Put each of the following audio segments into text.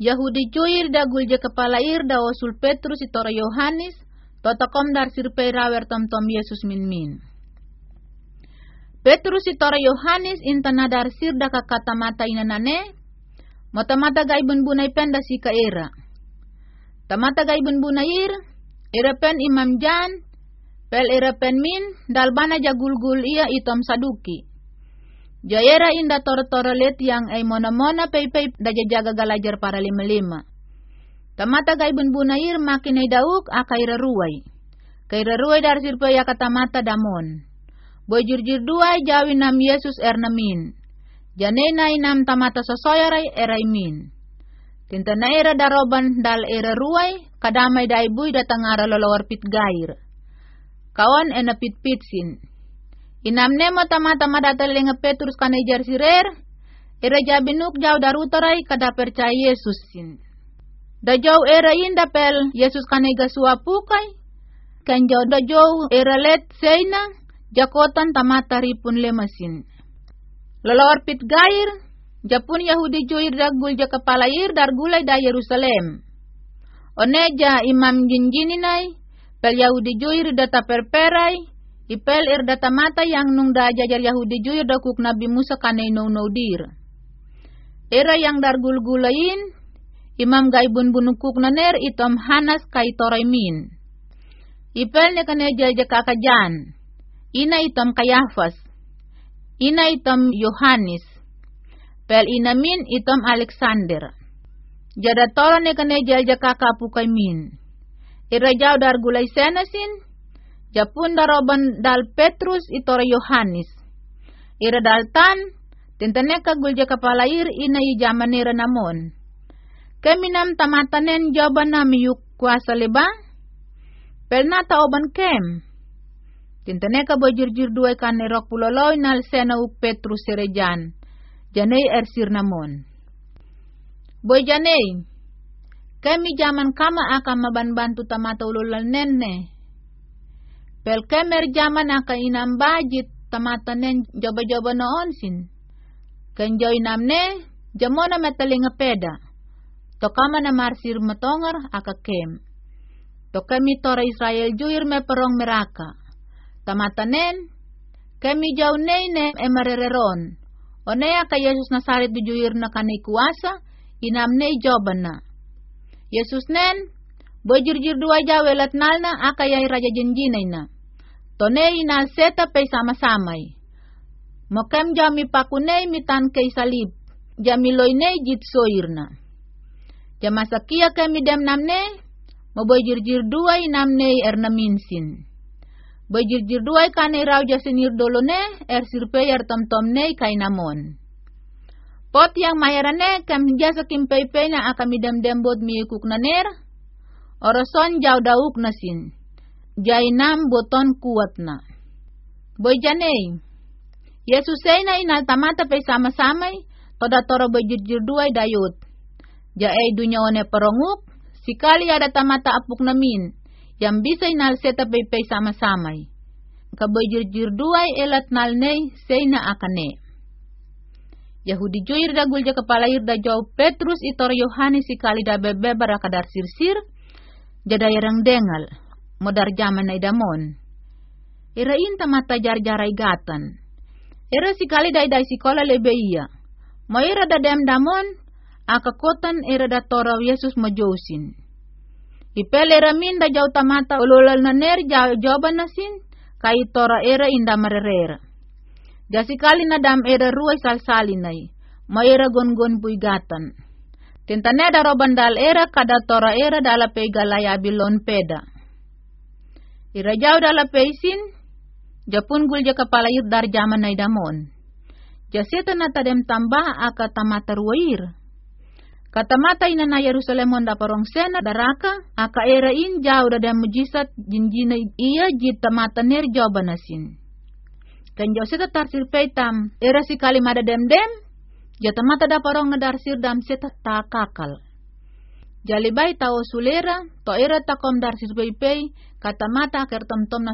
Yahudi cuir da gulje kepala ir da osul Petrus itora Yohanes, tota kom dar sirpei rawer tom tom Yesus min min. Petrus itora Yohanes intana dar sir da kakata mata inanane, mata mata gaibun bunai penda si ka era. Tamata gaibun bunai ir, era pen imam jan, pel era pen min, dalbana jagul-gul ia itom saduki. Jayera inda toro-toro let yang ay mona-mona pay-pay da jaga galajar para lima-lima. Tamata gay bunbunair makin ay dauk akaira ruway. Kaira ruway dar sirpa ya katamata damon. Boy jir-jir duay jawi nam Yesus ernamin. Jane na inam tamata sosoyaray eray min. Tinta na era daroban dal era ruway, kadamay da ibuy datang ara lolawar pit gair. Kawan ena pit-pitsin. Inamne mo tama-tama datalinga Petrus kanajar sirer, era jabinuk jau darutoray kada percaya Yesus sin. Da jau era inda pel Yesus kanega suapukay, kan jau da jau era let seina, jakotan tamata ripun lemasin. Lolawar pit gair, japun Yahudi juir dagul ja kepala ir dar gulay da Yerusalem. Oneja imam jinjininay, pel Yahudi juir data perperay, Ipel ir data mata yang nung da jajar Yahudi juyo dakuk Nabi Musa kanay no no dir. Era yang dar gulgulain, imam gaibun bunukuk naner itom hanas kay toraymin. Ipel ne kanay jajar kakajan, ina itom kayafas, ina itom Yohanes, pel inamin itom Alexander. Jada toro ne kanay jajar kakapukay min. Ira jaw dar gulay senasin, Japun daroban dal Petrus itora Yohanes. Ira daltan, tintane kagulja kapalair ina i jamanira namon. Keminam tamatanen jaban na miyuk kuasa leba? Pelna taoban kem. Tintane ka bojirjir duwe kanerok puloloy nal sena uk Petrus serejan. Janei ersir namon. Boy janei, kami jaman kama akan maban-bantu tamata ululal nenne. Pel kemer jaman aka inam bajit tamatanen joba-joba noon sin. Kenjoy namne jamona metalinga peda. Tokama na marsir matongar aka kem. To kami tora Israel juir me perong meraka. Tamatanen kami jau neine emerereron. Onea ka Yesus Nasaret juir na kanay kuasa inam nei joban na. Yesus nen Bojirjir dua jawelat nalna akayay raja jenjinay na. Tonei na seta pe sama-samay. Mokem jami pakunay mitan kay salib. Jami loynay jit soirna. Jamasakia kami dem namne. Maboyjirjir duay namne er naminsin. Boyjirjir duay kanay raw jasinir dolone er sirpe er tomtomne kay namon. Pot yang mayarane kam jasa kimpay-pay na akamidam dembod miyukuk naner. Orason jaw dauk nasin. Jainam boton kuat na. Boy janay. Yesus ay na inatamata pay sama-samay, toda toro duay dayot. Jaay dunya one peronguk, sikali ada tamata apuk namin, yang bisa inalseta pay pay sama-samay. Kaboy jirjir duay elat nalnay, say na akane. Yahudi juir da gulja kepala da jauh Petrus itor Yohanes sikali da bebe barakadar sirsir, jadayarang dengal, modar jaman na idamon. Ira inta mata jar-jaray gatan. Ira sikali day-day sikola lebe iya. Mo ira da dem damon, akakotan ira da toraw Yesus majosin. Ipel ira min da jaw tamata ululal na ner jaw joban na sin, kay tora ira inda marerera. Jasikali na dam ira ruay salsalinay, mo ira gon-gon puy gatan. Tintane da robandal era kada tora era dala pay galaya bilon peda. Irajaw dala peisin, japun gulja kepala yut dar zaman na idamon. Jaseta na tadem tambah aka tamata ruwair. Katamata ina na Yerusalem da parong sena daraka, aka era in jauh da dem mujisat jinjina iya jit tamata ner jobanasin. Kan Joseta tarsir peitam, era si kalimada dem dem, jatamata da parong na darsir dam seta takakal. Jalibai tao sulera, to era takom dar sisbei kata mata ker tom tom na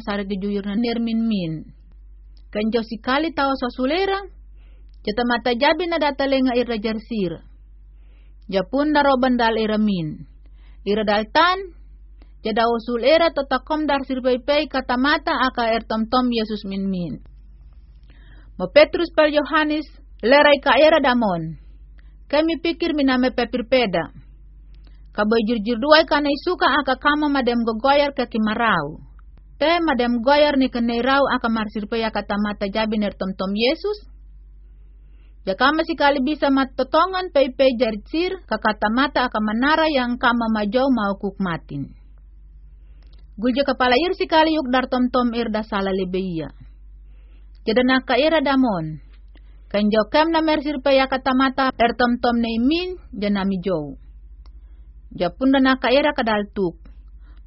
nermin min. Kan jo sikali tao sa sulera, jata mata jabi na data lenga ira jarsir. Japun daroban dal ira min. Ira dal tan, jada usul era totakom dar sirpei kata mata aka er tom tom Yesus min min. Mo Petrus per Yohanes lerai ka era damon. Kami pikir miname pepir peda. Kaboy jirjir duay kanay suka aka kama madem gogoyar ke kimarau. Te madem goyar ni kanay raw aka marsirpaya kata mata jabi ner tom tom Yesus. Ya kama kali bisa matotongan pei-pei jaritsir kakata mata aka manara yang kama majo mau kukmatin. Gulja kepala ir kali yuk dar tom tom ir da sala lebeia. Jadi naka ira damon. Kan jokem na mersir pa kata mata er tom tom na imin janami. Japun na era kadal tuk.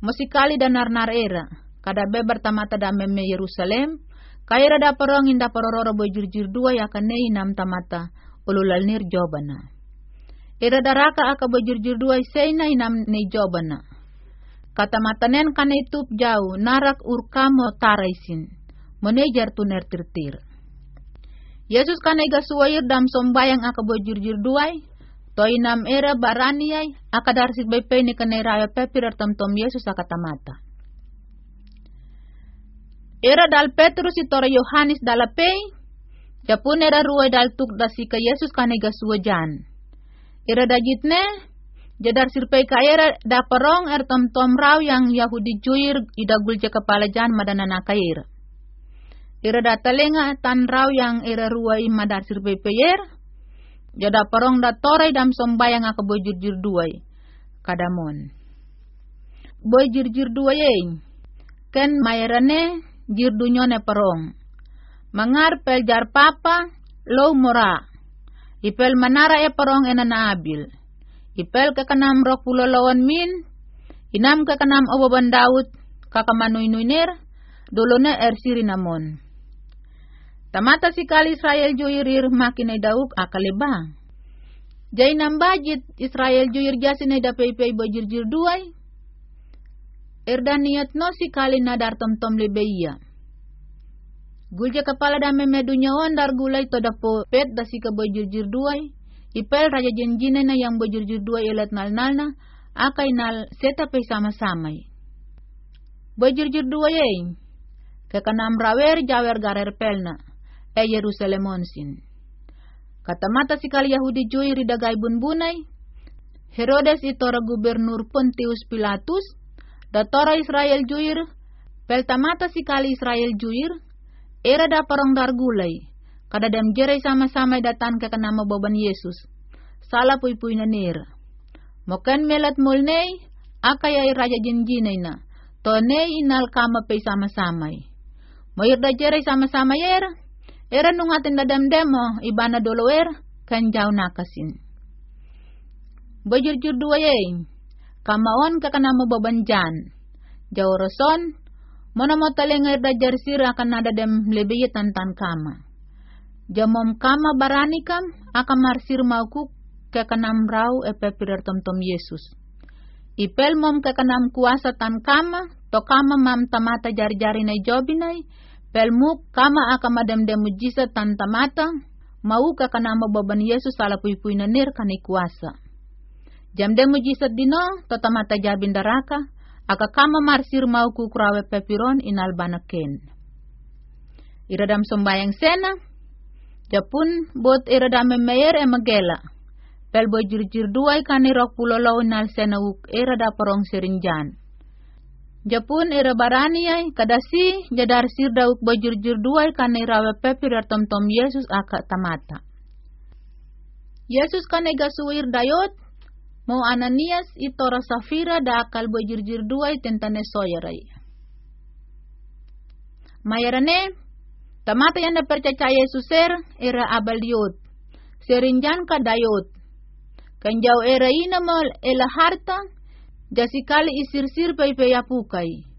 Musikali dan nar nar era. Kada beber tamata da meme Yerusalem. Kaira da porong inda porororo bojur-jur dua ya kanei nam tamata ululal nir jobana. Era daraka aka bojur-jur dua seina inam ne jobana. Kata matanen kan itu jauh narak urkamo taraisin. Menejar tuner tirtir. Yesus kan ega suwair dam sombayang aka duai. Toi nam era baraniai aka darsik bay pe ni kanera pepirar tom Yesus aka tamata. Era dal Petrus itora Yohanes dala pei. Japun era ruai dal tuk dasika Yesus kan ega suwajan. Era dajitne jadar sirpei ka era da parong er tom raw yang Yahudi juir idagul je kepala jan madana kair. Ira datalenga tan raw yang ira ruai madar sirpe peyer. Jada parong da torai dam sombayang aka boy duai. Kadamon. Boy jir duai. Ken mayarane jir dunyone parong. Mangar pel jar papa low mora. Ipel manara e parong enana abil. Ipel ke kanam rok pulo lawan min. Inam ke kanam oboban Daud kakamanuy nuiner. Dolone er siri namon. Tamata si kali Israel juirir makin ay dauk akalibang. Jay nambajit Israel juir jasin ay dapay-pay bajir-jir duay. Erdaniat no si kali nadar tom-tom lebeya. Gulja kepala dame medunya on dar gulay to dapo pet da ka bajir-jir duay. Ipel raja jenjine na yang bajir-jir duay ilat nal-nal na akay nal seta pay sama-samay. Bajir-jir duay ay. Kakanam rawer jawer garer pelna e Yerusalemon Kata mata sikali Yahudi jui ridagai bunbunai, Herodes itora gubernur Pontius Pilatus, datora Israel juir, peltamata sikali Israel juir, era da parong dargulai, kada dem jerai sama-sama datang ke nama boban Yesus. Salah pui-pui nanir. Mokan melat mulnei, akayai raja jinjinai na, tonei inal kama pe sama-samai. Moir da jerai sama-sama yer, Era nung atin demo ibana dolower kan jauh nakasin. Bajur-jur dua ye, kamaon kakana babanjan. Jauh roson, mana mo talengar da jarsir akan ada dem lebih tantan kama. Jamom kama barani kam akan marsir mauku kekanam rau epe pirar tom tom Yesus. Ipel mom kekanam kuasa tan kama, to kama mam tamata jari-jari na jobinay, Pelmuk kama aka madam de mujisa tanta mata, mau ka kanama baban Yesus ala pui-pui nanir kani kuasa. Jam de mujisa dino, tota mata jabin daraka, aka kama marsir mau ku kurawe pepiron inal banaken. Iradam sombayang sena, japun bot iradam meyer e magela. Pel boy jir-jir duay kani rok pulolo inal sena uk irada porong serinjan. Japun era baraniai kadasi jadar sir dauk bajur-jur duai kane rawe pepir tom tom Yesus aka tamata. Yesus kane gasuir dayot mau Ananias itora safira da akal bajur-jur duai tentane soyarai. Mayarane tamata yang percaya Yesus er era abal diot. Serinjan ka dayot. Kanjau era ina mal ela harta jasikali isir-sir pay pukay.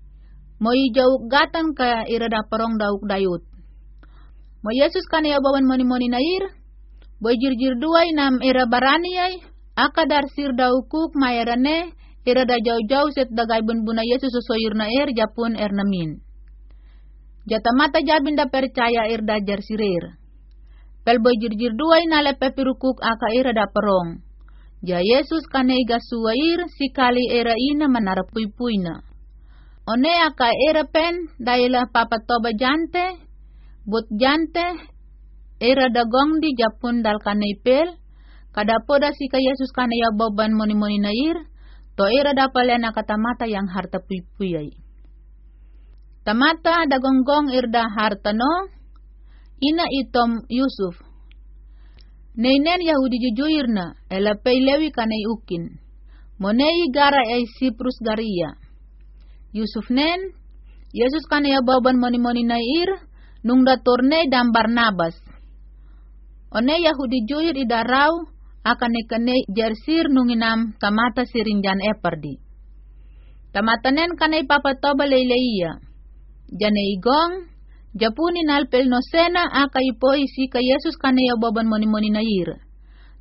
Moy jauk gatan ka irada parong dauk dayut. Mo Yesus kani abawan moni-moni nair, boy jir-jir duay nam ira barani ay, akadar sir daukuk mayarane, irada jauh-jauh set dagay bunbuna Yesus sosoyur na er japun er namin. Jata mata jabin da percaya irda jar sirir. Pel boy jir-jir duay nale pepirukuk aka irada parong. Ja Yesus kanei gasuair sikali era ina manarapui-puina. One aka era pen daila papa toba jante, but jante, era dagong di japun dal kanei pel, kada poda sika Yesus kanei boban moni-moni nair, to era dapalena kata mata yang harta pui-puyai. Tamata dagonggong irda harta no, ina itom Yusuf, Neinen Yahudi jujuirna, ela peilewi kanei ukin. Monei gara ei Siprus garia. Yusuf nen, Yesus kanei baban moni-moni nair, nung torne dan Barnabas. One Yahudi juir idarau, akan kane jersir nunginam tamata sirinjan eperdi. Tamata nen kanei papa toba leileia. Jane igong, Japuni nalpel no sena aka ipoi sika Yesus kane ya baban moni-moni na ira.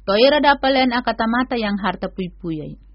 Toira dapalen akatamata yang harta pui-puyai.